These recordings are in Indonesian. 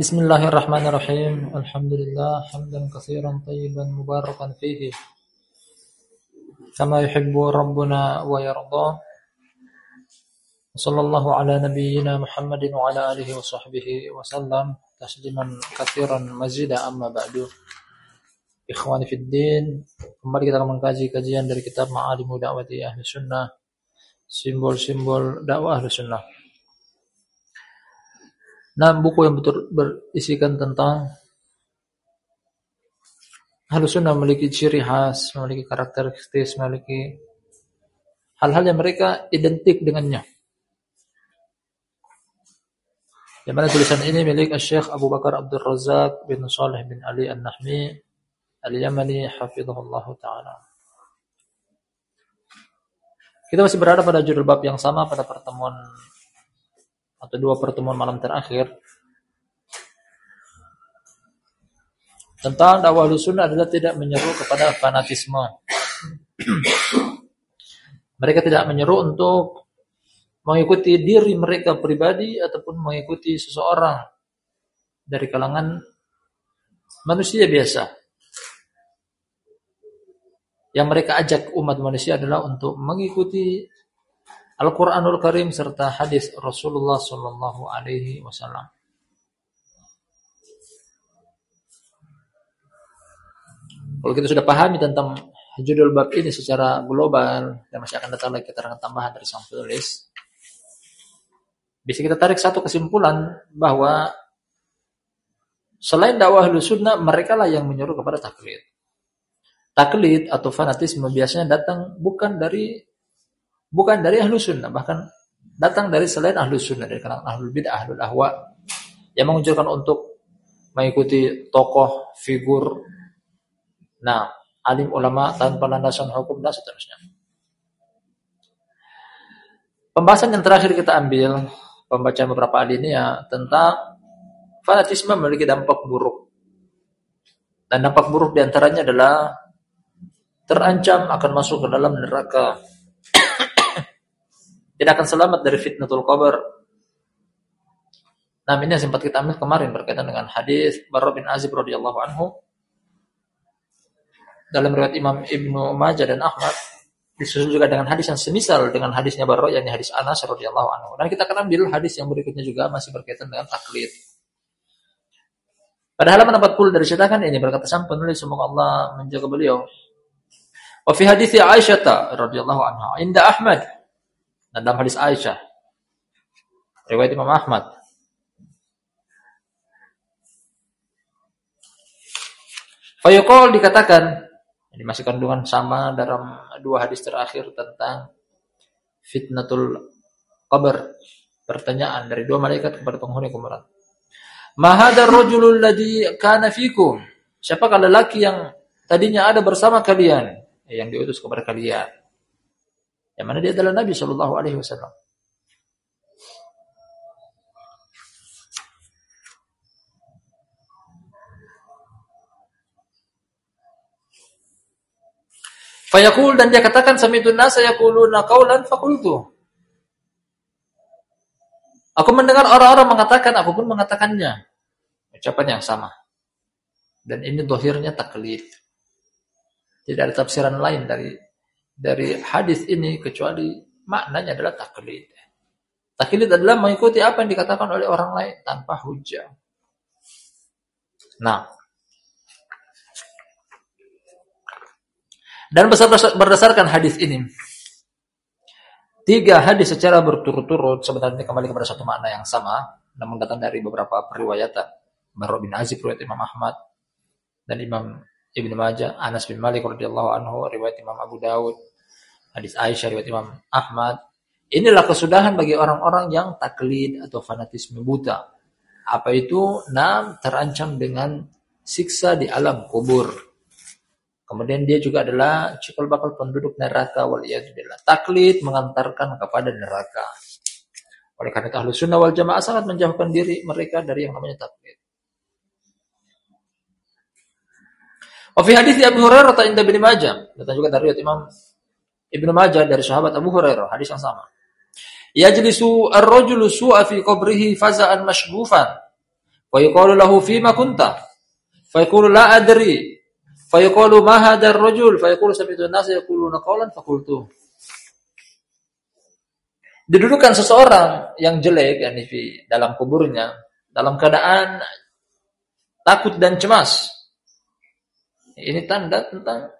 بسم الله الرحمن الرحيم الحمد لله حمدا كثيرا طيبا مباركا فيه كما يحب ربنا ويرضى صلى الله على نبينا محمد وعلى آله وصحبه وسلم تسليما كثيرا مزيدا أما بعد Ikhwani Fiddin Kembali kita akan mengkaji kajian dari kitab Ma'alimu Da'wati Ahli Sunnah Simbol-simbol dakwah Ahli Sunnah Nah, buku yang betul berisikan tentang Ahli Sunnah memiliki ciri khas, memiliki karakteristik, memiliki hal-hal yang mereka identik dengannya. Yang mana tulisan ini milik Syekh Abu Bakar Abdul Razak bin Saleh bin Ali An-Nahmi Al-Yamani hafizahullah taala. Kita masih berada pada judul bab yang sama pada pertemuan atau dua pertemuan malam terakhir tentang dakwah sunnah adalah tidak menyeru kepada fanatisme. mereka tidak menyeru untuk mengikuti diri mereka pribadi ataupun mengikuti seseorang dari kalangan manusia biasa. Yang mereka ajak umat manusia adalah untuk mengikuti Al-Quranul Karim serta hadis Rasulullah Sallallahu Alaihi Wasallam. Kalau kita sudah pahami tentang judul bab ini secara global dan masih akan datang lagi keterangan tambahan dari sang penulis, bisa kita tarik satu kesimpulan bahwa selain dakwah sunnah mereka lah yang menyuruh kepada taklid taklid atau fanatisme biasanya datang bukan dari bukan dari ahlu sunnah bahkan datang dari selain ahlu sunnah dari kalangan ahlu bid'ah ahlu ahwa yang mengunjukkan untuk mengikuti tokoh figur nah alim ulama tanpa landasan hukum dan seterusnya pembahasan yang terakhir kita ambil pembacaan beberapa alinea tentang fanatisme memiliki dampak buruk dan dampak buruk di antaranya adalah terancam akan masuk ke dalam neraka. Tidak akan selamat dari fitnatul qabr. Nah, ini yang sempat kita ambil kemarin berkaitan dengan hadis Barra bin Azib radhiyallahu anhu dalam riwayat Imam Ibnu Majah dan Ahmad disusul juga dengan hadis yang semisal dengan hadisnya Barra yakni hadis Anas radhiyallahu anhu. Dan kita akan ambil hadis yang berikutnya juga masih berkaitan dengan taklid. Pada halaman 40 dari cetakan ini berkata sang penulis semoga Allah menjaga beliau Wa fi hadits Aisyah radhiyallahu anha inda Ahmad. Dan dalam hadis Aisyah riwayat Imam Ahmad Fayuqal dikatakan ini masih kandungan sama dalam dua hadis terakhir tentang fitnatul qabr pertanyaan dari dua malaikat kepada penghuni kuburan. Mahadar rajulul ladzi kana fikum? Siapakah lelaki yang tadinya ada bersama kalian? yang diutus kepada kalian. Yang mana dia adalah Nabi Shallallahu Alaihi Wasallam. Fayaqul dan dia katakan samitun nasa yaquluna qaulan faqultu. Aku mendengar orang-orang mengatakan, aku pun mengatakannya. Ucapan yang sama. Dan ini dohirnya taklid. Tidak ada tafsiran lain dari dari hadis ini kecuali maknanya adalah taklid. Taklid adalah mengikuti apa yang dikatakan oleh orang lain tanpa hujah. Nah, dan berdasarkan hadis ini, tiga hadis secara berturut-turut sebenarnya kembali kepada satu makna yang sama, namun datang dari beberapa periwayatan. Baru bin Azib riwayat Imam Ahmad dan Imam Ibnu Majah, Anas bin Malik radhiyallahu anhu, riwayat Imam Abu Dawud, hadis Aisyah riwayat Imam Ahmad. Inilah kesudahan bagi orang-orang yang taklid atau fanatisme buta. Apa itu? Nam terancam dengan siksa di alam kubur. Kemudian dia juga adalah cikal bakal penduduk neraka waliyadzubillah. Taklid mengantarkan kepada neraka. Oleh karena itu ahlu sunnah wal jamaah sangat menjauhkan diri mereka dari yang namanya taklid. Wa fi hadis Abu Hurairah ta inda Ibnu Majah, datang juga dari Imam Ibnu Majah dari sahabat Abu Hurairah, hadis yang sama. Yajlisu ar-rajulu su'a fi qabrihi faza'an mashghufan Fa yuqalu lahu fima kunta? Fa yaqulu la adri. Fa yuqalu ma hadha ar-rajul? Fa yaqulu sami'tu an-nas yaquluna qawlan fa qultu. Didudukan seseorang yang jelek yakni dalam kuburnya dalam keadaan takut dan cemas. Ini tanda tentang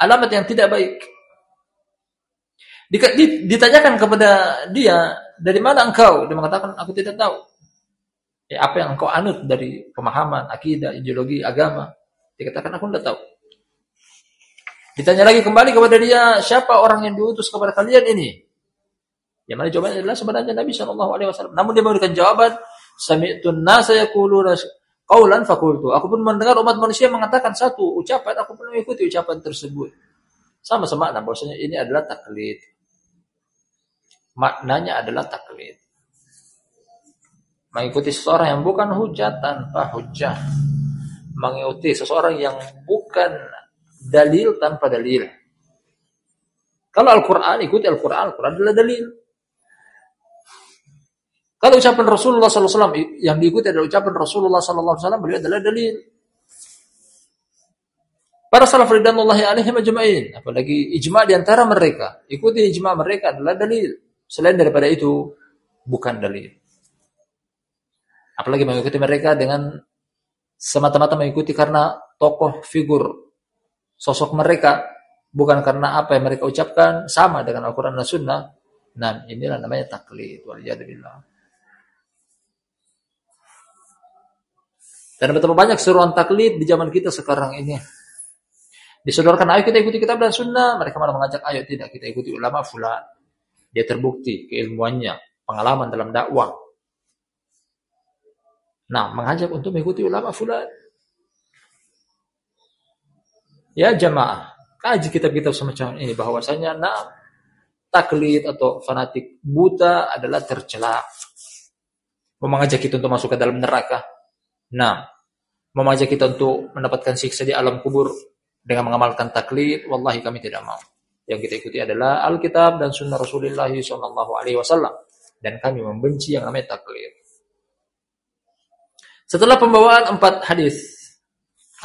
alamat yang tidak baik. Ditanyakan kepada dia, dari mana engkau? Dia mengatakan, aku tidak tahu. Ya, apa yang engkau anut dari pemahaman, akidah, ideologi, agama. Dia katakan, aku tidak tahu. Ditanya lagi kembali kepada dia, siapa orang yang diutus kepada kalian ini? Yang mana jawabannya adalah sebenarnya Nabi Shallallahu Alaihi Wasallam. Namun dia memberikan jawaban, Sami'tun nasa yaquluna qaulan fakultu. Aku pun mendengar umat manusia mengatakan satu ucapan, aku pun mengikuti ucapan tersebut. Sama sama makna bahwasanya ini adalah taklid maknanya adalah taklid. Mengikuti seseorang yang bukan hujah tanpa hujah. Mengikuti seseorang yang bukan dalil tanpa dalil. Kalau Al-Quran, ikuti Al-Quran. Al-Quran adalah dalil. Kalau ucapan Rasulullah SAW yang diikuti adalah ucapan Rasulullah SAW, beliau adalah dalil. Para salaf ridwanullahi alaihim ajma'in, apalagi ijma' di antara mereka, ikuti ijma' mereka adalah dalil. Selain daripada itu, bukan dalil. Apalagi mengikuti mereka dengan semata-mata mengikuti karena tokoh figur sosok mereka, bukan karena apa yang mereka ucapkan sama dengan Al-Quran dan Sunnah. Nah, inilah namanya taklid. Waliyadzubillah. Dan betapa banyak seruan taklid di zaman kita sekarang ini. Disodorkan, ayo kita ikuti kitab dan sunnah. Mereka malah mengajak, ayo tidak, kita ikuti ulama fulan. Dia terbukti keilmuannya, pengalaman dalam dakwah. Nah, mengajak untuk mengikuti ulama fulan. Ya jamaah, kaji kitab-kitab semacam ini bahwasanya nah taklid atau fanatik buta adalah tercela. Mau mengajak kita untuk masuk ke dalam neraka. Nah, mau mengajak kita untuk mendapatkan siksa di alam kubur dengan mengamalkan taklid, wallahi kami tidak mau. Yang kita ikuti adalah Alkitab dan Sunnah Rasulullah Shallallahu Alaihi Wasallam. Dan kami membenci yang namanya taklid. Setelah pembawaan empat hadis,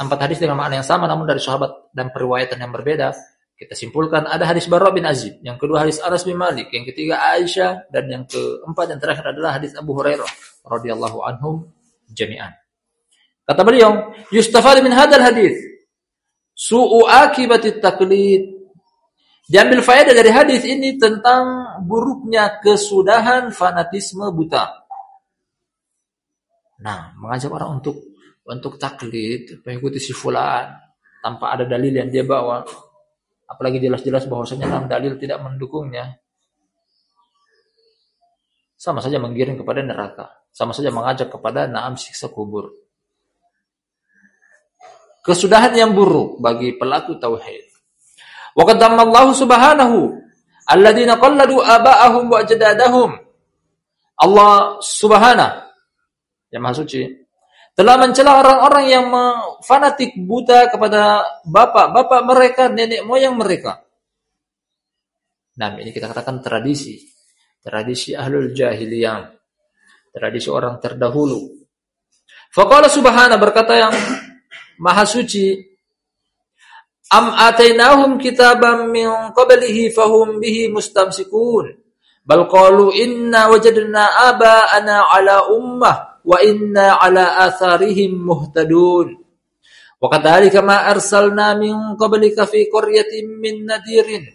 empat hadis dengan makna yang sama namun dari sahabat dan periwayatan yang berbeda, kita simpulkan ada hadis Barra bin Azib, yang kedua hadis Anas bin Malik, yang ketiga Aisyah, dan yang keempat yang terakhir adalah hadis Abu Hurairah radhiyallahu anhum jami'an. Kata beliau, yustafad min hadal hadis su'u akibatit taklid Diambil faedah dari hadis ini tentang buruknya kesudahan fanatisme buta. Nah, mengajak orang untuk untuk taklid, mengikuti si fulan tanpa ada dalil yang dia bawa, apalagi jelas-jelas bahwasanya dalam dalil tidak mendukungnya. Sama saja menggiring kepada neraka, sama saja mengajak kepada naam siksa kubur. Kesudahan yang buruk bagi pelaku tauhid. Wa Allah Subhanahu alladziina qalladu aba'ahum wa ajdadahum. Allah Subhanahu yang Maha Suci telah mencela orang-orang yang fanatik buta kepada bapak-bapak mereka, nenek moyang mereka. Nah, ini kita katakan tradisi. Tradisi ahlul jahiliyah. Tradisi orang terdahulu. Faqala subhana berkata yang maha suci Am atainahum kitaban min qablihi fahum bihi mustamsikun. Bal qalu inna wajadna aba'ana ala ummah wa inna ala atharihim muhtadun. Wa kadzalika ma arsalna min qablika fi qaryatin min nadirin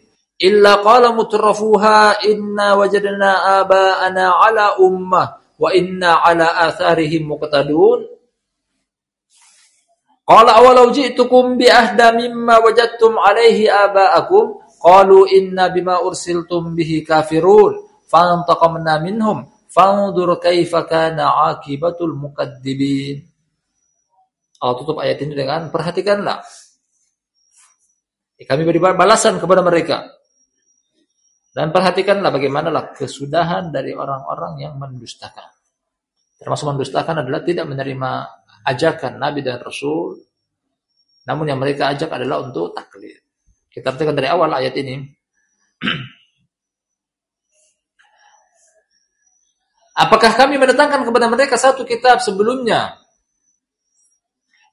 illa qala mutrafuha inna wajadna aba'ana ala ummah wa inna ala atharihim muqtadun Qala awalau ji'tukum bi ahda mimma wajadtum alaihi aba'akum qalu inna bima ursiltum bihi kafirun fantaqamna minhum fanzur kaifa kana akibatul mukaddibin. Allah tutup ayat ini dengan perhatikanlah. Kami beri balasan kepada mereka. Dan perhatikanlah bagaimanalah kesudahan dari orang-orang yang mendustakan. Termasuk mendustakan adalah tidak menerima ajakan Nabi dan Rasul, namun yang mereka ajak adalah untuk taklid. Kita perhatikan dari awal ayat ini. Apakah kami mendatangkan kepada mereka satu kitab sebelumnya?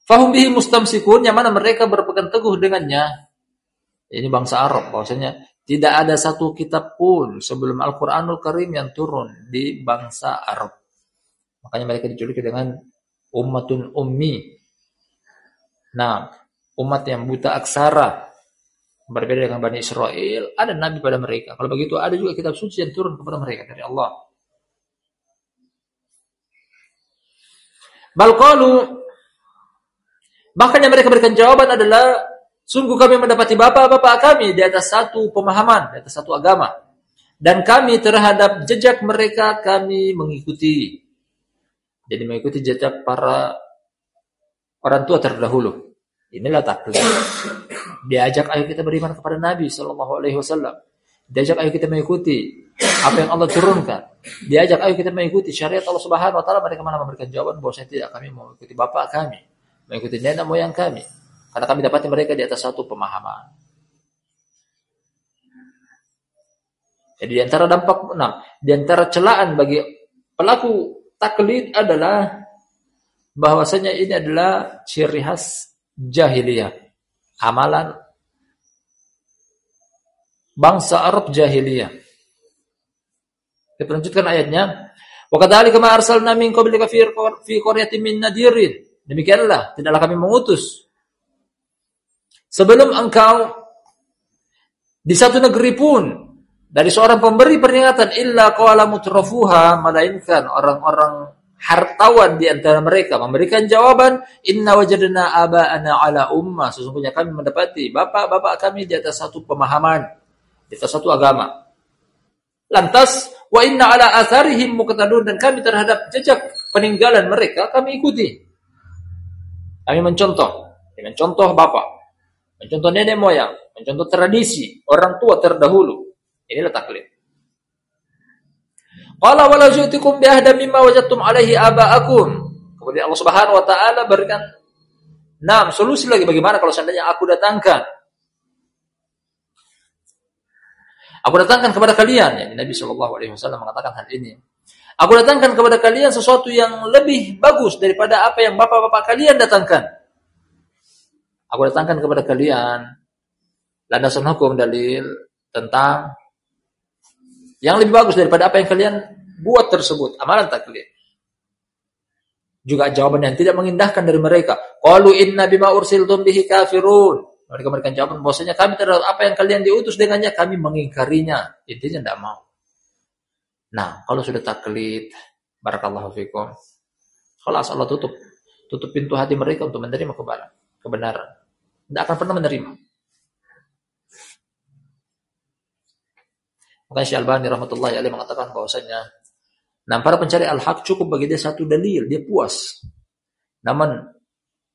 Fahum bihi mustamsikun yang mana mereka berpegang teguh dengannya. Ini bangsa Arab bahwasanya tidak ada satu kitab pun sebelum Al-Qur'anul Karim yang turun di bangsa Arab. Makanya mereka dijuluki dengan ummatun ummi. Nah, umat yang buta aksara. Berbeda dengan Bani Israel, ada nabi pada mereka. Kalau begitu ada juga kitab suci yang turun kepada mereka dari Allah. Balqalu Bahkan yang mereka berikan jawaban adalah sungguh kami mendapati bapak-bapak kami di atas satu pemahaman, di atas satu agama. Dan kami terhadap jejak mereka kami mengikuti. Jadi mengikuti jejak para orang tua terdahulu. Inilah taklid. Diajak ayo kita beriman kepada Nabi Shallallahu Alaihi Wasallam. Diajak ayo kita mengikuti apa yang Allah turunkan. Diajak ayo kita mengikuti syariat Allah Subhanahu Wa Taala. Mereka malah memberikan jawaban bahwa saya tidak kami mengikuti bapak kami mengikuti nenek moyang kami. Karena kami dapati mereka di atas satu pemahaman. Jadi di antara dampak enam, di antara celaan bagi pelaku taklid adalah bahwasanya ini adalah ciri khas jahiliyah. Amalan bangsa Arab jahiliyah. Kita lanjutkan ayatnya. Wa kadzalika ma arsalna min qablika fi qaryatin min nadirin Demikianlah, tidaklah kami mengutus. Sebelum engkau di satu negeri pun dari seorang pemberi peringatan illa qala mutrafuha melainkan orang-orang hartawan di antara mereka memberikan jawaban inna wajadna aba'ana ala umma sesungguhnya kami mendapati bapak-bapak kami di atas satu pemahaman di atas satu agama lantas wa inna ala atharihim muqtadun dan kami terhadap jejak peninggalan mereka kami ikuti kami mencontoh dengan contoh bapak, mencontoh nenek moyang, mencontoh tradisi orang tua terdahulu. Inilah taklid. Qala wala ju'tikum bi ahda mimma wajadtum alaihi aba'akum. Kemudian Allah Subhanahu wa taala berikan enam solusi lagi bagaimana kalau seandainya aku datangkan Aku datangkan kepada kalian, ya, Nabi Shallallahu Alaihi Wasallam mengatakan hal ini. Aku datangkan kepada kalian sesuatu yang lebih bagus daripada apa yang bapak-bapak kalian datangkan. Aku datangkan kepada kalian landasan hukum dalil tentang yang lebih bagus daripada apa yang kalian buat tersebut, amalan taklid. Juga jawaban yang tidak mengindahkan dari mereka. Qalu inna bima ursiltum bihi kafirun. Mereka memberikan jawaban bahwasanya kami terhadap apa yang kalian diutus dengannya kami mengingkarinya. Intinya tidak mau. Nah, kalau sudah taklid, barakallahu fikum. Kalau Allah tutup, tutup pintu hati mereka untuk menerima kebenaran. Tidak akan pernah menerima. Maka Syekh Albani rahmatullahi alaih mengatakan bahwasanya nah para pencari al-haq cukup bagi dia satu dalil, dia puas. Namun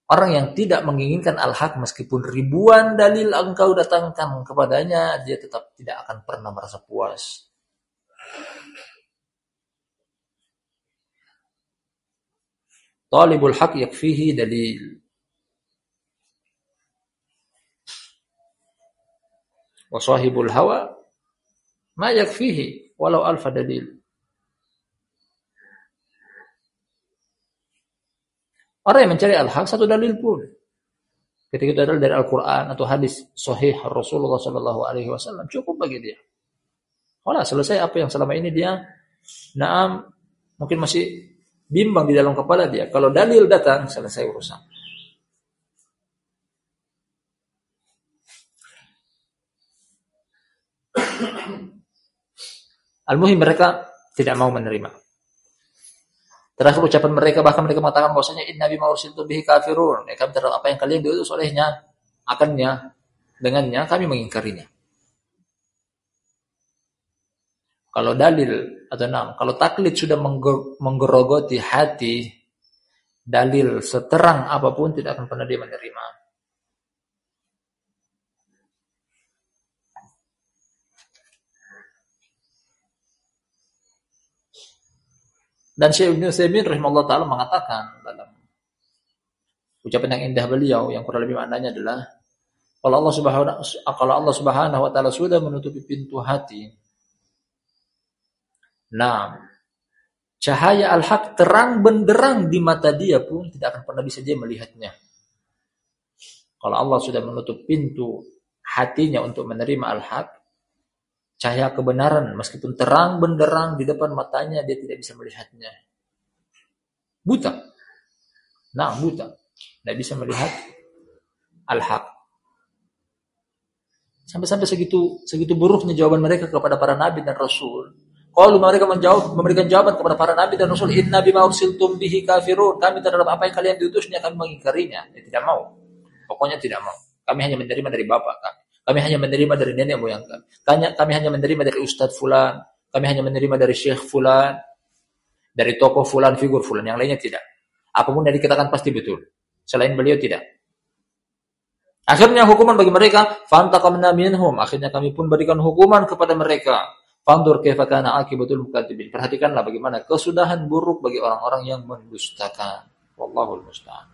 orang yang tidak menginginkan al-haq meskipun ribuan dalil engkau datangkan kepadanya, dia tetap tidak akan pernah merasa puas. Talibul haq yakfihi dalil. Wa sahibul hawa ma yakfihi walau alfa dalil. Orang yang mencari al-haq satu dalil pun. Ketika itu adalah dari Al-Quran atau hadis sahih Rasulullah Sallallahu Alaihi Wasallam cukup bagi dia. Kalau selesai apa yang selama ini dia, naam mungkin masih bimbang di dalam kepala dia. Kalau dalil datang, selesai urusan. Al-Muhim mereka tidak mau menerima. Terakhir ucapan mereka bahkan mereka mengatakan bahwasanya inna bima ursiltu bihi kafirun. Ya, kami terhadap apa yang kalian diutus olehnya, akannya, dengannya kami mengingkarinya. Kalau dalil atau enam, kalau taklid sudah menggerogoti hati, dalil seterang apa pun tidak akan pernah dia menerima. Dan Syekh Ibn Utsaimin rahimahullah taala mengatakan dalam ucapan yang indah beliau yang kurang lebih maknanya adalah kalau Allah Subhanahu kalau Allah Subhanahu wa taala sudah menutupi pintu hati Nah, Cahaya al-haq terang benderang di mata dia pun tidak akan pernah bisa dia melihatnya. Kalau Allah sudah menutup pintu hatinya untuk menerima al-haq, cahaya kebenaran meskipun terang benderang di depan matanya dia tidak bisa melihatnya. Buta. Nah, buta. Tidak bisa melihat al-haq. Sampai-sampai segitu segitu buruknya jawaban mereka kepada para nabi dan rasul. Kalau mereka menjawab, memberikan jawaban kepada para nabi dan rasul, Inna bima ursiltum bihi kafirun. Kami terhadap apa yang kalian diutusnya, kami mengingkarinya. Ya, tidak mau. Pokoknya tidak mau. Kami hanya menerima dari bapak kami. Kami hanya menerima dari nenek moyang kami. Kami, kami hanya menerima dari ustadz fulan. Kami hanya menerima dari syekh fulan. Dari tokoh fulan, figur fulan. Yang lainnya tidak. Apa pun yang dikatakan pasti betul. Selain beliau tidak. Akhirnya hukuman bagi mereka, fantaqamna minhum. Akhirnya kami pun berikan hukuman kepada mereka. Fandur kaifa kana akibatul mukadzibin. Perhatikanlah bagaimana kesudahan buruk bagi orang-orang yang mendustakan. Wallahul musta'an.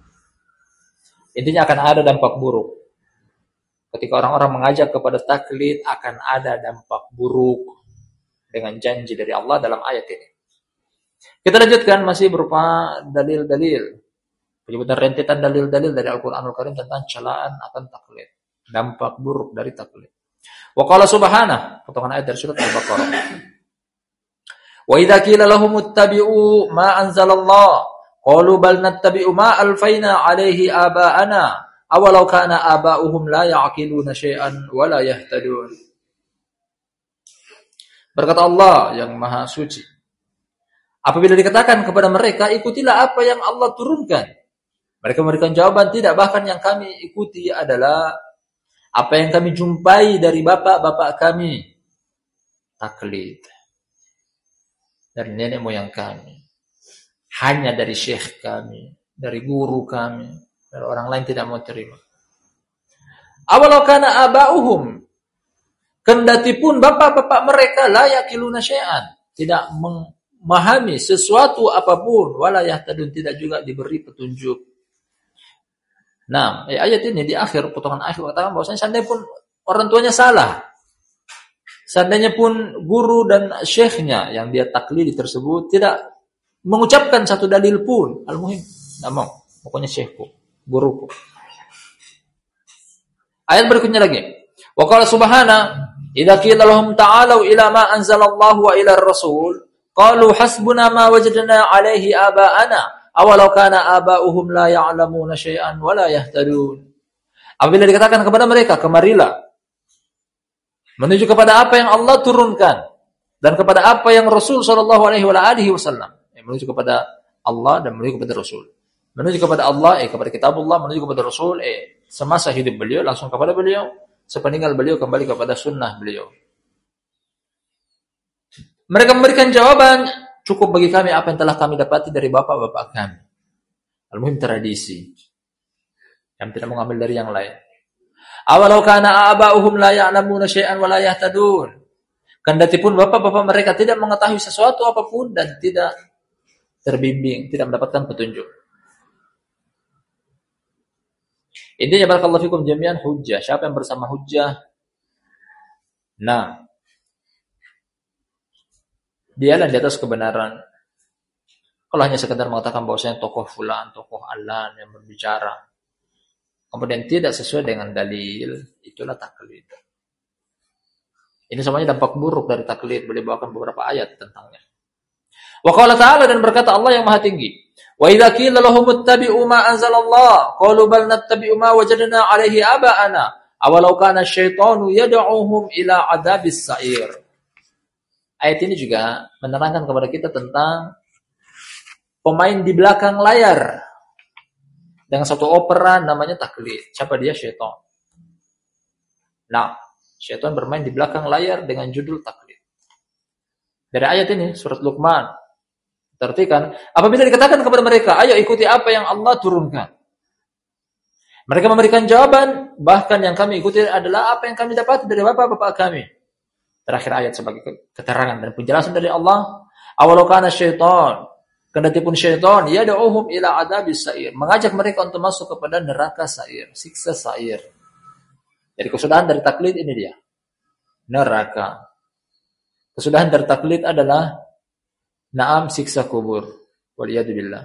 Intinya akan ada dampak buruk. Ketika orang-orang mengajak kepada taklid akan ada dampak buruk dengan janji dari Allah dalam ayat ini. Kita lanjutkan masih berupa dalil-dalil. Penyebutan rentetan dalil-dalil dari Al-Quranul Karim tentang celaan akan taklid. Dampak buruk dari taklid. Wa qala subhanahu, potongan ayat dari surat Al-Baqarah. Wa idza qila lahum ittabi'u ma anzalallah qalu bal nattabi'u ma alfaina 'alaihi aba'ana awalau kana aba'uhum la ya'qiluna syai'an wa la yahtadun. Berkata Allah yang Maha Suci. Apabila dikatakan kepada mereka, ikutilah apa yang Allah turunkan. Mereka memberikan jawaban, tidak. Bahkan yang kami ikuti adalah apa yang kami jumpai dari bapak-bapak kami. Taklid. Dari nenek moyang kami. Hanya dari syekh kami. Dari guru kami. Dari orang lain tidak mau terima. Awalau kana aba'uhum. Kendati pun bapak-bapak mereka layak iluna syai'an. Tidak memahami sesuatu apa pun. Walayah tadun tidak juga diberi petunjuk. Nah, ayat ini di akhir potongan akhir katakan bahwasanya seandainya pun orang tuanya salah, seandainya pun guru dan syekhnya yang dia taklidi tersebut tidak mengucapkan satu dalil pun, al-muhim, tidak mau, pokoknya syekhku, guruku. Ayat berikutnya lagi. Wa qala subhana, idza qila lahum ta'alu ila ma anzalallahu wa ila ar-rasul, qalu hasbuna ma wajadna alaihi aba'ana awalau kana aba'uhum la ya'lamuna syai'an wa la yahtadun. Apabila dikatakan kepada mereka, kemarilah menuju kepada apa yang Allah turunkan dan kepada apa yang Rasul sallallahu alaihi wasallam menuju kepada Allah dan menuju kepada Rasul. Menuju kepada Allah, eh kepada kitabullah, menuju kepada Rasul, eh semasa hidup beliau langsung kepada beliau, sepeninggal beliau kembali kepada sunnah beliau. Mereka memberikan jawaban Cukup bagi kami apa yang telah kami dapati dari bapak-bapak kami. Al-muhim tradisi. Yang tidak mengambil dari yang lain. Awalau kana aba'uhum la ya'lamuna syai'an wa la yahtadun. Kendati pun bapak-bapak mereka tidak mengetahui sesuatu apa pun dan tidak terbimbing, tidak mendapatkan petunjuk. Intinya barakallahu fikum jami'an hujjah. Siapa yang bersama hujjah? Nah, dialah di atas kebenaran. Kalau hanya sekedar mengatakan bahwasanya tokoh fulan, tokoh Allah yang berbicara, kemudian tidak sesuai dengan dalil, itulah taklid. Ini semuanya dampak buruk dari taklid. Boleh bawakan beberapa ayat tentangnya. Wa qala ta'ala dan berkata Allah yang maha tinggi. Wa idza qila lahum ittabi'u ma qalu bal nattabi'u ma wajadna 'alaihi aba'ana awalau kana asyaitanu yad'uhum ila adabis sa'ir. Ayat ini juga menerangkan kepada kita tentang pemain di belakang layar dengan satu opera namanya taklid. Siapa dia? Syaitan. Nah, syaitan bermain di belakang layar dengan judul taklid. Dari ayat ini, surat Luqman, tertikan, apabila dikatakan kepada mereka, ayo ikuti apa yang Allah turunkan. Mereka memberikan jawaban, bahkan yang kami ikuti adalah apa yang kami dapat dari bapak-bapak kami. Terakhir ayat sebagai keterangan dan penjelasan dari Allah. Awalau kana syaitan. Kendati pun syaitan. Yada'uhum ila adabis sa'ir. Mengajak mereka untuk masuk kepada neraka sa'ir. Siksa sa'ir. Jadi kesudahan dari taklid ini dia. Neraka. Kesudahan dari taklid adalah Naam siksa kubur. Waliyadzubillah.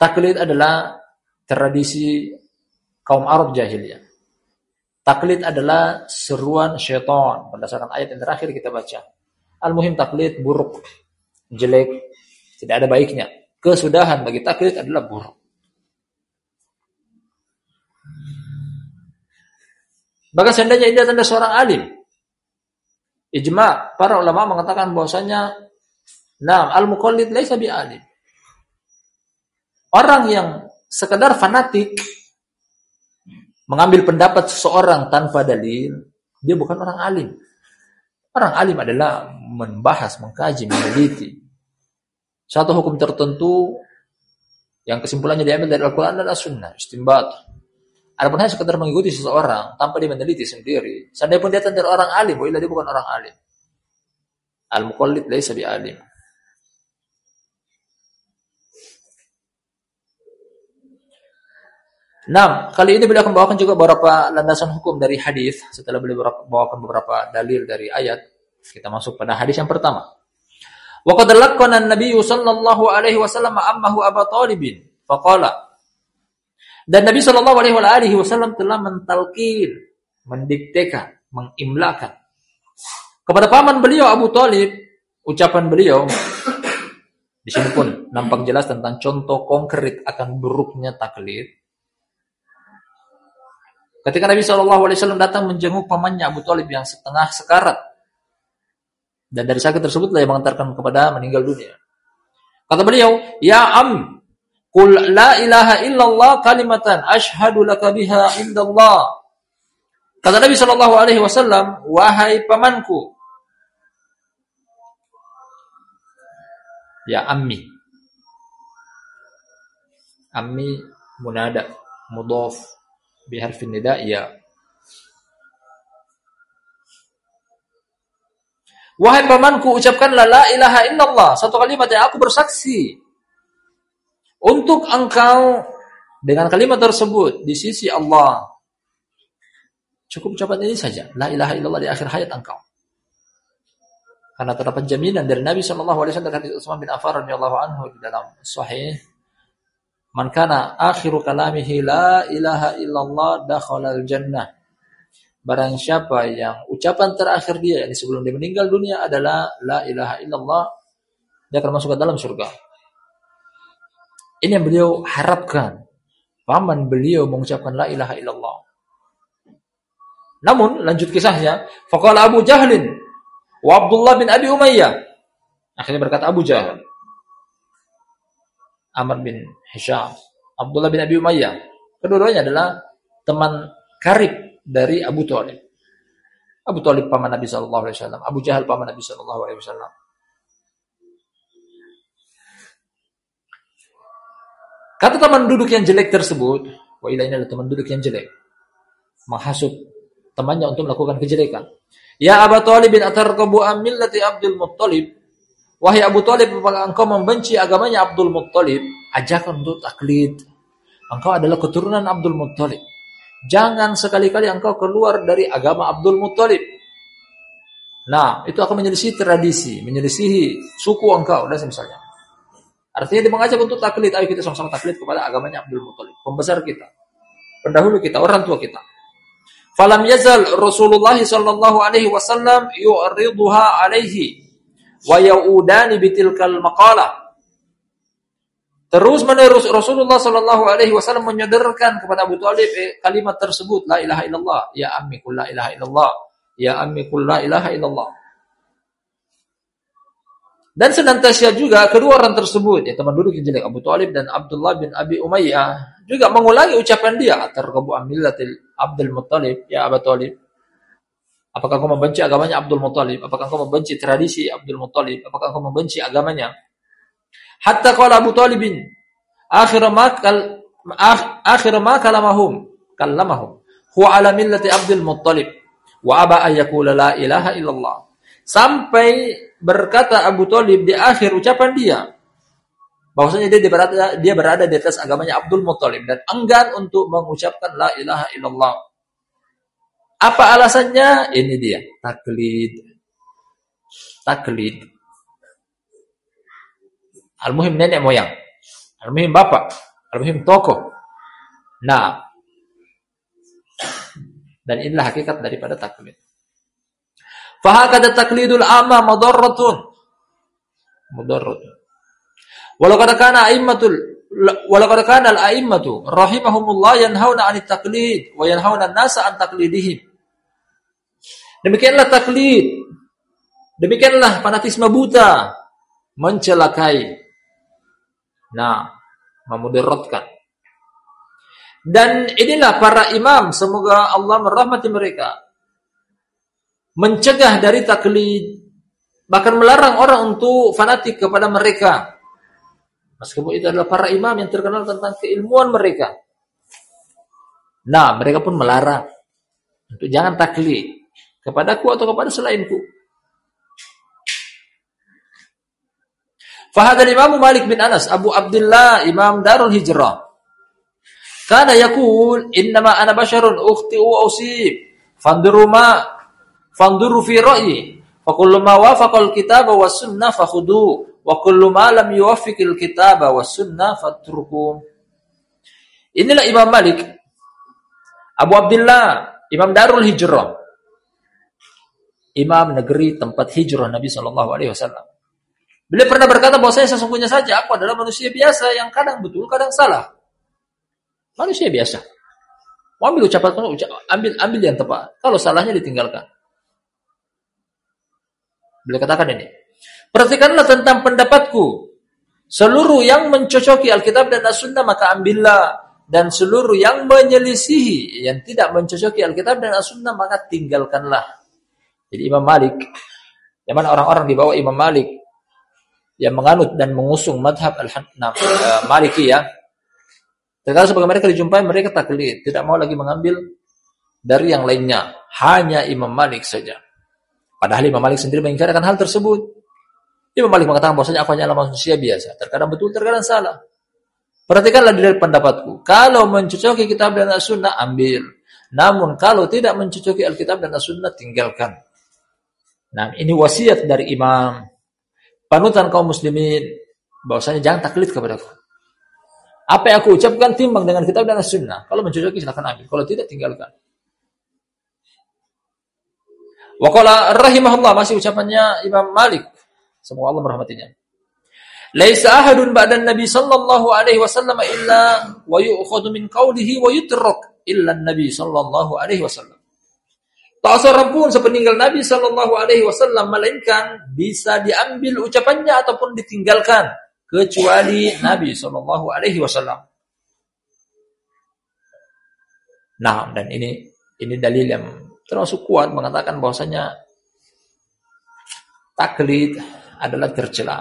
Taklid adalah tradisi kaum Arab jahiliyah. Taklid adalah seruan syaitan berdasarkan ayat yang terakhir kita baca. Al-muhim taklid buruk, jelek, tidak ada baiknya. Kesudahan bagi taklid adalah buruk. Bahkan seandainya ini adalah seorang alim. Ijma para ulama mengatakan bahwasanya nah al-muqallid laisa bi alim. Orang yang sekedar fanatik mengambil pendapat seseorang tanpa dalil, dia bukan orang alim. Orang alim adalah membahas, mengkaji, meneliti satu hukum tertentu yang kesimpulannya diambil dari Al-Quran dan As-Sunnah, istimbat. Adapun hanya sekedar mengikuti seseorang tanpa dia meneliti sendiri. Seandainya pun dia dari orang alim, boleh dia bukan orang alim. Al-muqallid laisa bi alim. Nah, kali ini beliau akan bawakan juga beberapa landasan hukum dari hadis. Setelah beliau bawakan beberapa dalil dari ayat, kita masuk pada hadis yang pertama. Wa qad laqqana an-nabiy sallallahu alaihi wasallam ammahu Abu Thalib faqala dan Nabi Shallallahu Alaihi Wasallam telah mentalkin, mendiktekan, mengimlakan kepada paman beliau Abu Talib ucapan beliau di sini pun nampak jelas tentang contoh konkret akan buruknya taklid. Ketika Nabi Shallallahu Alaihi Wasallam datang menjenguk pamannya Abu Talib yang setengah sekarat, dan dari sakit tersebutlah yang mengantarkan kepada meninggal dunia. Kata beliau, Ya Am, Qul la ilaha illallah kalimatan ashhadu laka biha indallah. Kata Nabi sallallahu alaihi wasallam, wahai pamanku. Ya ammi. Ammi munada mudhaf bi nida ya. Wahai pamanku ucapkanlah la ilaha illallah, satu kalimat yang aku bersaksi untuk engkau dengan kalimat tersebut di sisi Allah. Cukup ucapan ini saja. La ilaha illallah di akhir hayat engkau. Karena terdapat jaminan dari Nabi Shallallahu Alaihi Wasallam Utsman bin Affan radhiyallahu anhu di dalam Sahih. Man kana akhiru kalamihi la ilaha illallah dakhala al jannah. Barang siapa yang ucapan terakhir dia yang sebelum dia meninggal dunia adalah la ilaha illallah dia akan masuk ke dalam surga ini yang beliau harapkan. Paman beliau mengucapkan la ilaha illallah. Namun lanjut kisahnya, faqala Abu Jahlin wa Abdullah bin Abi Umayyah. Akhirnya berkata Abu Jahal. Amr bin Hisham, Abdullah bin Abi Umayyah. Kedua-duanya adalah teman karib dari Abu Thalib. Abu Thalib paman Nabi sallallahu alaihi wasallam, Abu Jahal paman Nabi sallallahu alaihi wasallam. Kata teman duduk yang jelek tersebut, wa ini adalah teman duduk yang jelek. Menghasut temannya untuk melakukan kejelekan. Ya Abu Talib bin atarqabu amillati Abdul Muttalib. Wahai Abu Talib, apakah engkau membenci agamanya Abdul Muttalib? Ajakan untuk taklid. Engkau adalah keturunan Abdul Muttalib. Jangan sekali-kali engkau keluar dari agama Abdul Muttalib. Nah, itu akan menyelisihi tradisi, menyelisihi suku engkau dan misalnya. Artinya dia mengajak untuk taklid. Ayo kita sama-sama taklid kepada agamanya Abdul Muthalib. Pembesar kita. Pendahulu kita, orang tua kita. Falam yazal Rasulullah sallallahu alaihi wasallam yu'riduha alaihi wa yaudani bitilkal maqalah. Terus menerus Rasulullah sallallahu alaihi wasallam menyodorkan kepada Abu Thalib eh, kalimat tersebut la ilaha illallah ya ammi kul la ilaha illallah ya ammi kul la ilaha illallah dan senantiasa juga kedua orang tersebut, ya teman duduk yang jelek Abu Talib dan Abdullah bin Abi Umayyah juga mengulangi ucapan dia targhabu amillatil Abdul Muttalib ya Abu Talib. Apakah kau membenci agamanya Abdul Muttalib? Apakah kau membenci tradisi Abdul Muttalib? Apakah kau membenci agamanya? Hatta qala Abu Talibin akhir ma kal akhir ma kalamahum kallamahum huwa ala Abdul Muttalib wa aba ayyakula la ilaha illallah. Sampai berkata Abu Talib di akhir ucapan dia bahwasanya dia berada dia berada di atas agamanya Abdul Muthalib dan enggan untuk mengucapkan la ilaha illallah. Apa alasannya? Ini dia, taklid. Taklid. Al-muhim nenek moyang. Al-muhim bapak. Al-muhim tokoh. Nah. Dan inilah hakikat daripada taklid. Fahakada taklidul amma madarratun. Madarratun. Walau katakan a'immatul walau katakan al-a'immatu rahimahumullah yanhauna 'anit taklid wa yanhauna an-nasa an taklidihim. Demikianlah taklid. Demikianlah fanatisme buta mencelakai. Nah, memudaratkan. Dan inilah para imam, semoga Allah merahmati mereka. Mencegah dari taklid, bahkan melarang orang untuk fanatik kepada mereka. Meskipun itu adalah para imam yang terkenal tentang keilmuan mereka. Nah, mereka pun melarang untuk jangan taklid kepadaku atau kepada selainku. Fahadal Imam Malik bin Anas Abu Abdullah Imam Darul Hijrah. Kana yaqul innama ana basharun ukhti wa usib. Fanduru ma fanduru fi ra'yi. Fa kullu ma wafaqa al-kitaba was sunnah fakhudu wa kullu ma lam yuwaffiqil kitaba was sunnah fatruku. Inilah Imam Malik Abu Abdullah Imam Darul Hijrah. Imam negeri tempat hijrah Nabi Shallallahu alaihi wasallam. Beliau pernah berkata bahwa saya sesungguhnya saja aku adalah manusia biasa yang kadang betul, kadang salah. Manusia biasa. Ambil ucapan ambil ambil yang tepat. Kalau salahnya ditinggalkan. Beliau katakan ini. Perhatikanlah tentang pendapatku. Seluruh yang mencocoki Alkitab dan As-Sunnah maka ambillah. Dan seluruh yang menyelisihi, yang tidak mencocoki Alkitab dan As-Sunnah maka tinggalkanlah. Jadi Imam Malik, yang mana orang-orang di bawah Imam Malik yang menganut dan mengusung madhab al-Maliki ya. Terkadang sebagai mereka dijumpai mereka taklid, tidak mau lagi mengambil dari yang lainnya, hanya Imam Malik saja. Padahal Imam Malik sendiri mengingkarkan hal tersebut. Imam Malik mengatakan bahwasanya aku hanyalah manusia biasa, terkadang betul, terkadang salah. Perhatikanlah dari pendapatku. Kalau mencocoki kitab dan as-sunnah, ambil. Namun kalau tidak mencocoki Alkitab dan as-sunnah, tinggalkan. Nah, ini wasiat dari Imam panutan kaum muslimin bahwasanya jangan taklid kepadaku. Apa yang aku ucapkan timbang dengan kitab dan sunnah. Kalau mencocoki silakan ambil, kalau tidak tinggalkan. Wa qala rahimahullah masih ucapannya Imam Malik. Semoga Allah merahmatinya. Laisa ahadun ba'da Nabi sallallahu alaihi wasallam illa wa yu'khadhu min qawlihi wa yutrak illa Nabi sallallahu alaihi wasallam. Tak seorang pun sepeninggal Nabi Shallallahu Alaihi Wasallam melainkan bisa diambil ucapannya ataupun ditinggalkan kecuali Nabi Shallallahu Alaihi Wasallam. Nah, dan ini ini dalil yang termasuk kuat mengatakan bahwasanya taklid adalah tercela.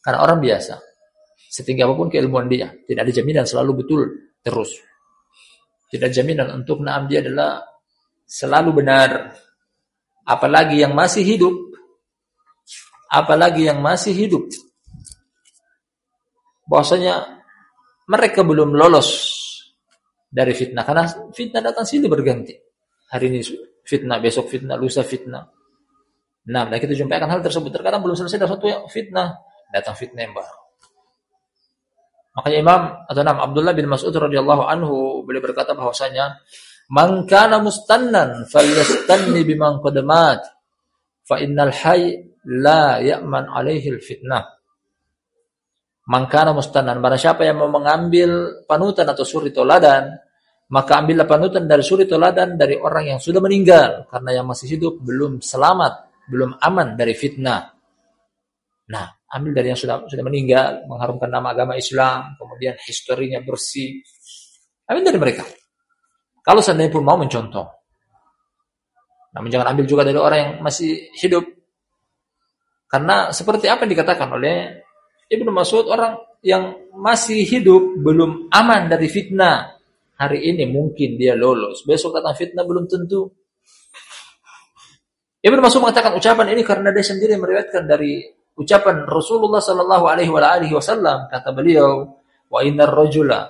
Karena orang biasa, setinggi apa pun keilmuan dia, tidak ada jaminan selalu betul terus. Tidak jaminan untuk naam dia adalah selalu benar. Apalagi yang masih hidup. Apalagi yang masih hidup. Bahwasanya mereka belum lolos dari fitnah. Karena fitnah datang sini berganti. Hari ini fitnah, besok fitnah, lusa fitnah. Nah, dan kita jumpakan hal tersebut. Terkadang belum selesai dari satu fitnah. Datang fitnah yang baru. Makanya Imam atau Nam Abdullah bin Mas'ud radhiyallahu anhu beliau berkata bahwasanya man kana mustannan falyastanni biman qadamat fa innal hayy la ya'man alaihi fitnah. Man kana mustannan barang siapa yang mau mengambil panutan atau suri toladan maka ambillah panutan dari suri toladan dari orang yang sudah meninggal karena yang masih hidup belum selamat, belum aman dari fitnah. Nah, ambil dari yang sudah sudah meninggal, mengharumkan nama agama Islam, kemudian historinya bersih. Ambil dari mereka. Kalau seandainya pun mau mencontoh. Namun jangan ambil juga dari orang yang masih hidup. Karena seperti apa yang dikatakan oleh Ibnu Mas'ud, orang yang masih hidup belum aman dari fitnah. Hari ini mungkin dia lolos, besok datang fitnah belum tentu. Ibnu Mas'ud mengatakan ucapan ini karena dia sendiri meriwayatkan dari ucapan Rasulullah sallallahu alaihi wasallam kata beliau wa innar rajula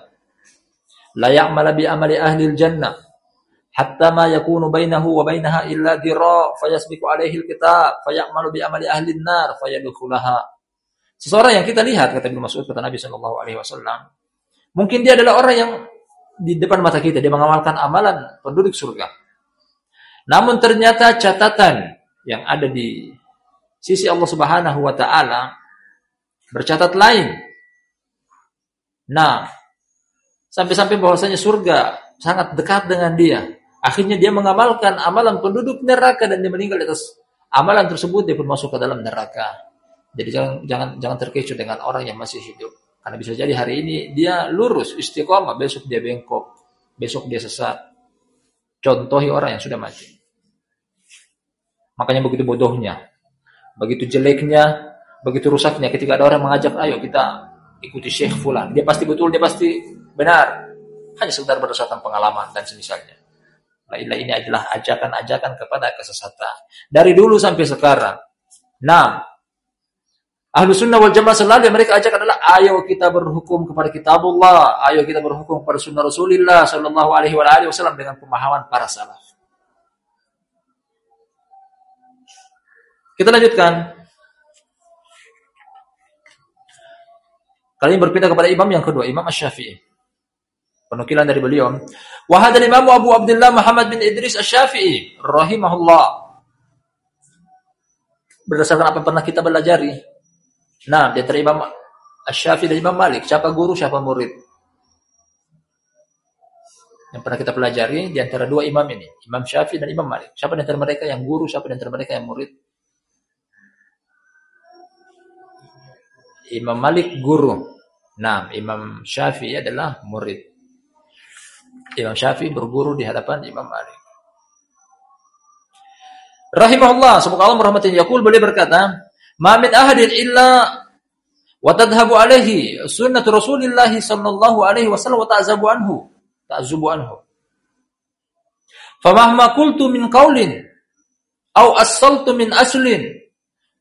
la ya'mal bi amali ahli jannah hatta ma yakunu bainahu wa bainaha illa dira fayasbiqu alaihi alkitab fayamalu bi amali ahli an-nar fayadkhulaha Seseorang yang kita lihat kata Ibnu Mas'ud kata Nabi Shallallahu alaihi wasallam, mungkin dia adalah orang yang di depan mata kita dia mengamalkan amalan penduduk surga. Namun ternyata catatan yang ada di sisi Allah Subhanahu wa taala bercatat lain. Nah, sampai-sampai bahwasanya surga sangat dekat dengan dia. Akhirnya dia mengamalkan amalan penduduk neraka dan dia meninggal di atas amalan tersebut dia pun masuk ke dalam neraka. Jadi jangan jangan jangan terkecoh dengan orang yang masih hidup. Karena bisa jadi hari ini dia lurus, istiqomah, besok dia bengkok, besok dia sesat. Contohi orang yang sudah mati. Makanya begitu bodohnya, begitu jeleknya, begitu rusaknya ketika ada orang mengajak, ayo kita ikuti Syekh Fulan. Dia pasti betul, dia pasti benar. Hanya sekedar berdasarkan pengalaman dan semisalnya. Lailah ini adalah ajakan-ajakan kepada kesesatan. Dari dulu sampai sekarang. Nah, Ahlu sunnah wal jamaah selalu yang mereka ajak adalah ayo kita berhukum kepada kitabullah, ayo kita berhukum kepada sunnah Rasulullah sallallahu alaihi wasallam dengan pemahaman para salaf. Kita lanjutkan. Kali ini berpindah kepada imam yang kedua, Imam Asy-Syafi'i. Penukilan dari beliau, wa hadzal Imam Abu Abdullah Muhammad bin Idris Asy-Syafi'i rahimahullah. Berdasarkan apa yang pernah kita belajari, Nah, di antara Imam Syafi'i dan Imam Malik, siapa guru, siapa murid? Yang pernah kita pelajari di antara dua imam ini, Imam Syafi'i dan Imam Malik. Siapa di antara mereka yang guru, siapa di antara mereka yang murid? Imam Malik guru. Nah, Imam Syafi'i adalah murid. Imam Syafi'i berguru di hadapan Imam Malik. Rahimahullah, semoga Allah merahmati Yakul boleh berkata, Ma min ahadin illa wa tadhhabu alaihi sunnah Rasulillah sallallahu alaihi wasallam wa ta'zabu anhu. Ta'zubu anhu. Famahma qultu min qaulin aw assaltu min aslin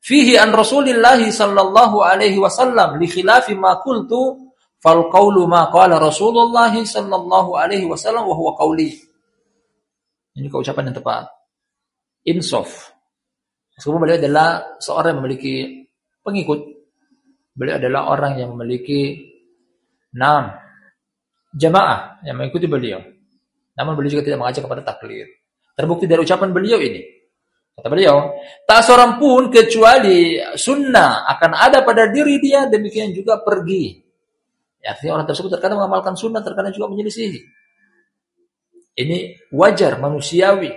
fihi an Rasulillah sallallahu alaihi wasallam li khilafi ma qultu fal qawlu ma qala Rasulullah sallallahu alaihi wasallam wa huwa qawli. Ini keucapan yang tepat. Insaf. Meskipun beliau adalah seorang yang memiliki pengikut. Beliau adalah orang yang memiliki enam jamaah yang mengikuti beliau. Namun beliau juga tidak mengajak kepada taklid. Terbukti dari ucapan beliau ini. Kata beliau, tak seorang pun kecuali sunnah akan ada pada diri dia, demikian juga pergi. Ya, artinya orang tersebut terkadang mengamalkan sunnah, terkadang juga menyelisihi. Ini wajar, manusiawi.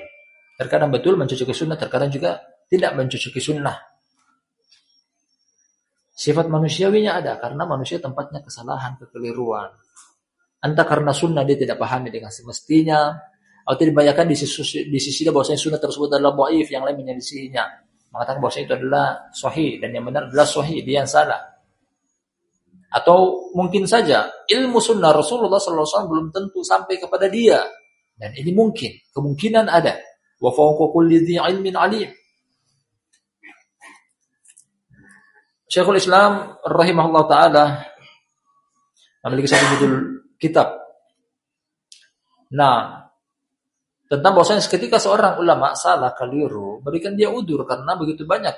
Terkadang betul mencuci sunnah, terkadang juga tidak mencucuki sunnah. Sifat manusiawinya ada karena manusia tempatnya kesalahan, kekeliruan. Entah karena sunnah dia tidak pahami dengan semestinya, atau tidak bayangkan di sisi, di sisi dia bahwasanya sunnah tersebut adalah baif, yang lain menyelisihinya. Mengatakan bahwasanya itu adalah sahih dan yang benar adalah sahih, dia yang salah. Atau mungkin saja ilmu sunnah Rasulullah SAW belum tentu sampai kepada dia. Dan ini mungkin, kemungkinan ada. Wa fawqa kulli alim. Syekhul Islam rahimahullah taala memiliki satu judul kitab. Nah, tentang bahwasanya ketika seorang ulama salah keliru, berikan dia udur karena begitu banyak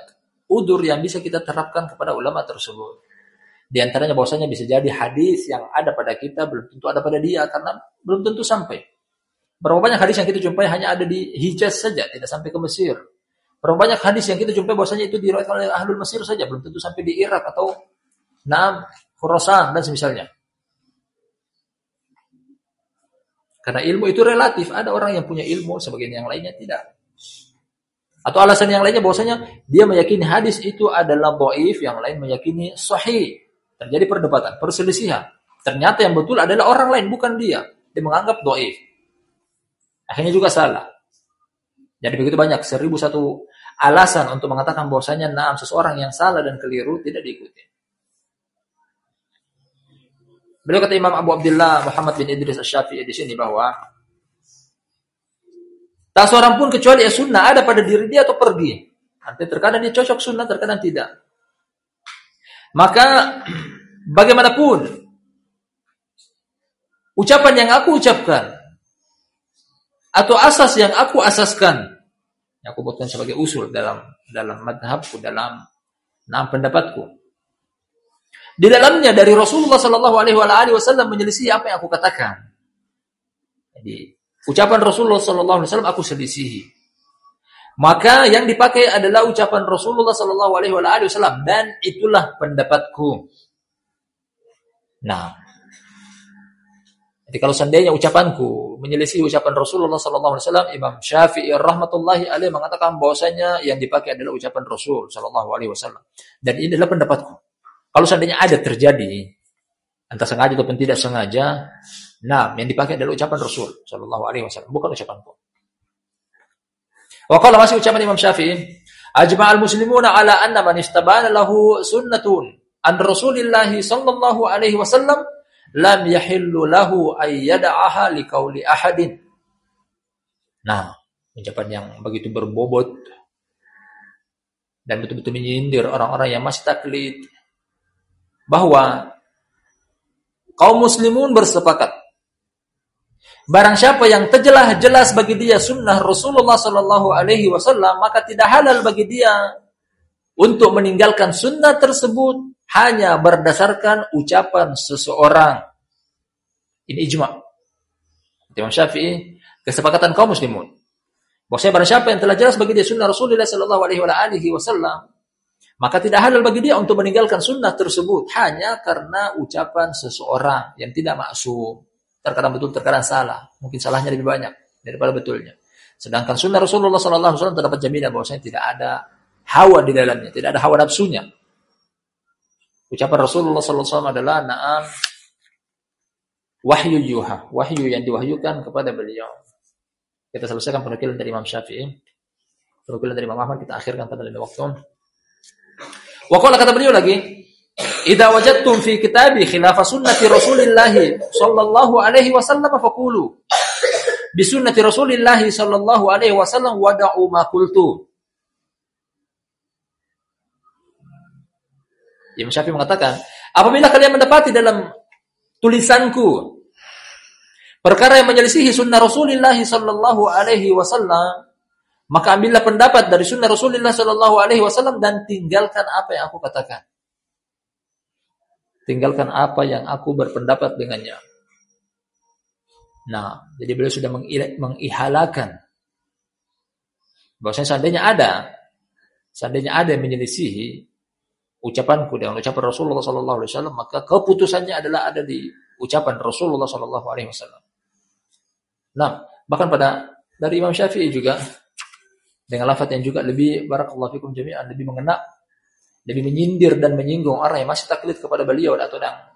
udur yang bisa kita terapkan kepada ulama tersebut. Di antaranya bahwasanya bisa jadi hadis yang ada pada kita belum tentu ada pada dia karena belum tentu sampai. Berapa banyak hadis yang kita jumpai hanya ada di Hijaz saja, tidak sampai ke Mesir. Berapa banyak hadis yang kita jumpai bahwasanya itu diriwayatkan oleh ahlul Mesir saja, belum tentu sampai di Irak atau Nam, Khurasan dan semisalnya. Karena ilmu itu relatif, ada orang yang punya ilmu, sebagian yang lainnya tidak. Atau alasan yang lainnya bahwasanya dia meyakini hadis itu adalah dhaif, yang lain meyakini sahih. Terjadi perdebatan, perselisihan. Ternyata yang betul adalah orang lain, bukan dia. Dia menganggap dhaif. Akhirnya juga salah. Jadi begitu banyak, seribu satu alasan untuk mengatakan bahwasanya naam seseorang yang salah dan keliru tidak diikuti. Beliau kata Imam Abu Abdullah Muhammad bin Idris Asy-Syafi'i di sini bahwa tak seorang pun kecuali sunnah ada pada diri dia atau pergi. Nanti terkadang dia cocok sunnah, terkadang tidak. Maka bagaimanapun ucapan yang aku ucapkan atau asas yang aku asaskan yang aku buatkan sebagai usul dalam dalam madhabku dalam enam pendapatku di dalamnya dari Rasulullah Shallallahu Alaihi Wasallam menyelisih apa yang aku katakan. Jadi ucapan Rasulullah Shallallahu Alaihi Wasallam aku selisihi. Maka yang dipakai adalah ucapan Rasulullah Shallallahu Alaihi Wasallam dan itulah pendapatku. Nah, jadi kalau seandainya ucapanku menyelisih ucapan Rasulullah Sallallahu Alaihi Wasallam, Imam Syafi'i rahmatullahi alaih mengatakan bahwasanya yang dipakai adalah ucapan Rasul Sallallahu Alaihi Wasallam. Dan ini adalah pendapatku. Kalau seandainya ada terjadi, entah sengaja ataupun tidak sengaja, nah yang dipakai adalah ucapan Rasul Sallallahu Alaihi Wasallam, bukan ucapanku. Wa kalau masih ucapan Imam Syafi'i, ajma'al muslimuna ala anna man istabana lahu sunnatun an Rasulillah sallallahu alaihi wasallam lam yahillu lahu ayyada'aha liqauli ahadin. Nah, ucapan yang begitu berbobot dan betul-betul menyindir orang-orang yang masih taklid bahwa kaum muslimun bersepakat Barang siapa yang terjelas jelas bagi dia sunnah Rasulullah Sallallahu Alaihi Wasallam maka tidak halal bagi dia untuk meninggalkan sunnah tersebut hanya berdasarkan ucapan seseorang. Ini ijma. Imam Syafi'i, kesepakatan kaum muslimun. Bahwasanya barang siapa yang telah jelas bagi dia sunnah Rasulullah sallallahu alaihi wasallam, maka tidak halal bagi dia untuk meninggalkan sunnah tersebut hanya karena ucapan seseorang yang tidak maksum. Terkadang betul, terkadang salah. Mungkin salahnya lebih banyak daripada betulnya. Sedangkan sunnah Rasulullah sallallahu alaihi wasallam terdapat jaminan bahwasanya tidak ada hawa di dalamnya, tidak ada hawa nafsunya. Ucapan Rasulullah SAW adalah na'am wahyu yuha, wahyu yang diwahyukan kepada beliau. Kita selesaikan penukilan dari Imam Syafi'i. Penukilan dari Imam Ahmad kita akhirkan pada lain waktu. Wa kata beliau lagi, "Idza wajadtum fi kitabi khilafa sunnati Rasulillah sallallahu alaihi wasallam faqulu bi sunnati Rasulillah sallallahu alaihi wasallam wada'u ma qultu." Imam Syafi'i mengatakan, apabila kalian mendapati dalam tulisanku perkara yang menyelisihi sunnah Rasulullah sallallahu alaihi wasallam, maka ambillah pendapat dari sunnah Rasulullah sallallahu alaihi wasallam dan tinggalkan apa yang aku katakan. Tinggalkan apa yang aku berpendapat dengannya. Nah, jadi beliau sudah mengihalakan bahwasanya seandainya ada seandainya ada yang menyelisihi ucapanku dengan ucapan Rasulullah Sallallahu Alaihi Wasallam maka keputusannya adalah ada di ucapan Rasulullah Sallallahu Alaihi Wasallam. Nah, bahkan pada dari Imam Syafi'i juga dengan lafaz yang juga lebih barakallahu fikum jami'an lebih mengena lebih menyindir dan menyinggung orang yang masih taklid kepada beliau atau dan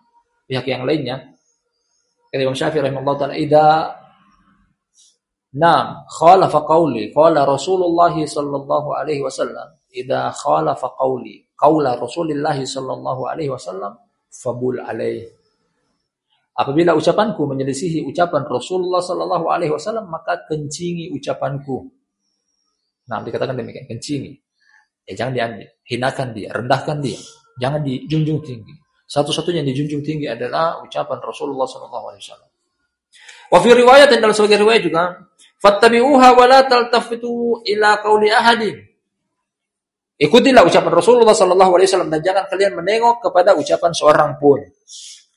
pihak yang lainnya. Kata Imam Syafi'i rahimahullah taala idza Naam, khalafa qawli qala Rasulullah sallallahu alaihi wasallam idza khalafa qawli qaula Rasulullah sallallahu alaihi wasallam fabul alaih. Apabila ucapanku menyelisihi ucapan Rasulullah sallallahu alaihi wasallam maka kencingi ucapanku. Nah, dikatakan demikian, kencingi. Eh jangan diambil, hinakan dia, rendahkan dia. Jangan dijunjung tinggi. Satu-satunya yang dijunjung tinggi adalah ucapan Rasulullah sallallahu alaihi wasallam. Wa fi riwayat dan dalam sebagian riwayat juga, fattabi'uha wa la taltafitu ila qauli ahadin. Ikutilah ucapan Rasulullah Sallallahu Alaihi Wasallam dan jangan kalian menengok kepada ucapan seorang pun.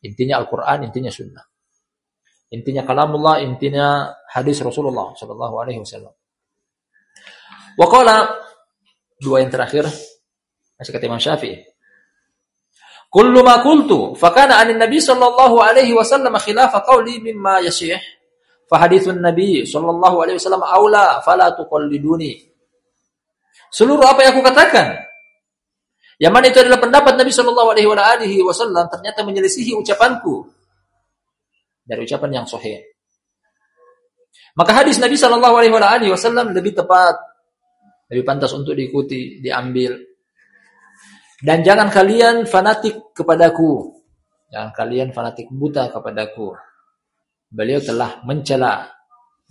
Intinya Al-Quran, intinya Sunnah. Intinya kalamullah, intinya hadis Rasulullah Sallallahu Alaihi Wasallam. Wakala dua yang terakhir masih kata Imam Syafi'i. Kullu ma qultu fakana 'an nabi sallallahu alaihi wasallam khilafa qawli mimma yasih fa hadithun nabi sallallahu alaihi wasallam aula fala tuqalliduni seluruh apa yang aku katakan. Yang mana itu adalah pendapat Nabi Shallallahu Alaihi Wasallam ternyata menyelisihi ucapanku dari ucapan yang sahih. Maka hadis Nabi Shallallahu Alaihi Wasallam lebih tepat, lebih pantas untuk diikuti, diambil. Dan jangan kalian fanatik kepadaku, jangan kalian fanatik buta kepadaku. Beliau telah mencela,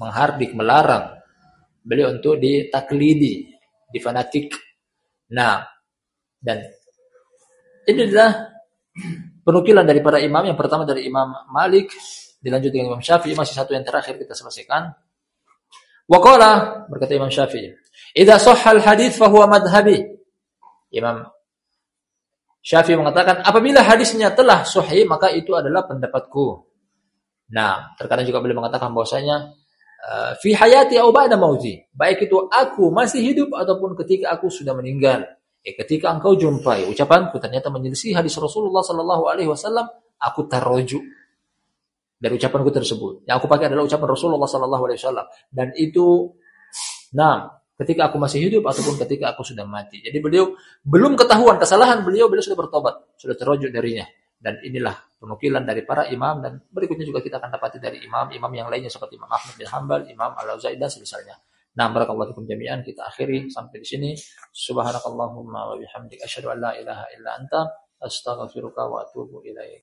menghardik, melarang beliau untuk ditaklidi, di fanatik. Nah, dan ini adalah penukilan dari para imam. Yang pertama dari Imam Malik, dilanjut dengan Imam Syafi'i, masih satu yang terakhir kita selesaikan. Waqala berkata Imam Syafi'i, "Idza sahha al-hadits fa huwa madhhabi." Imam Syafi'i mengatakan apabila hadisnya telah sahih maka itu adalah pendapatku. Nah, terkadang juga beliau mengatakan bahwasanya fi hayati au ba'da mauti, baik itu aku masih hidup ataupun ketika aku sudah meninggal. Eh, ketika engkau jumpai ucapanku ternyata menyelisih hadis Rasulullah sallallahu alaihi wasallam, aku taroju dari ucapanku tersebut. Yang aku pakai adalah ucapan Rasulullah sallallahu alaihi wasallam dan itu nah ketika aku masih hidup ataupun ketika aku sudah mati. Jadi beliau belum ketahuan kesalahan beliau, beliau sudah bertobat, sudah terujuk darinya. Dan inilah penukilan dari para imam dan berikutnya juga kita akan dapati dari imam-imam yang lainnya seperti Imam Ahmad bin Hanbal, Imam Al-Auza'i dan semisalnya. Nah, barakallahu fikum jami'an kita akhiri sampai di sini. Subhanakallahumma wa bihamdika asyhadu an la ilaha illa anta astaghfiruka wa atubu ilaik.